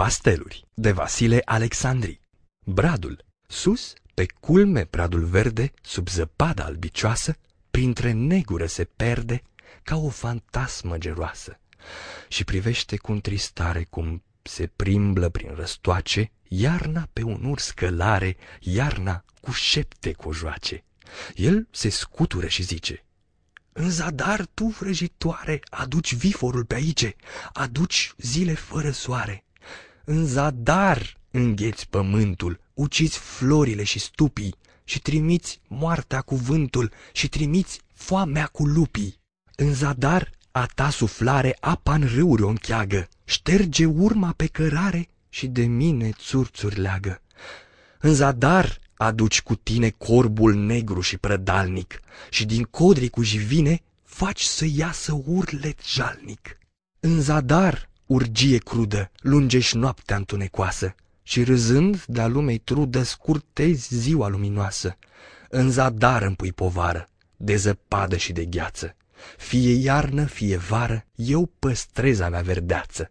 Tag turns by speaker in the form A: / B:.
A: Pasteluri de Vasile Alexandri Bradul Sus, pe culme bradul verde, sub zăpada albicioasă, Printre negură se perde ca o fantasmă geroasă Și privește cu întristare cum se primblă prin răstoace Iarna pe un urs călare, iarna cu șepte cojoace. El se scutură și zice, în zadar tu, vrăjitoare, aduci viforul pe aici, aduci zile fără soare. În zadar îngheți pământul, uciți florile și stupii și trimiți moartea cu vântul și trimiți foamea cu lupii. În zadar a ta suflare apa în râuri o încheagă, șterge urma pe cărare și de mine țurțuri leagă. În zadar aduci cu tine corbul negru și prădalnic și din codrii cu jivine faci să iasă urlet jalnic. În zadar, urgie crudă, lungești noaptea întunecoasă și râzând de-a lumei trudă scurtezi ziua luminoasă. În zadar împui povară, de zăpadă și de gheață. Fie iarnă, fie vară, eu păstrez a mea verdeață.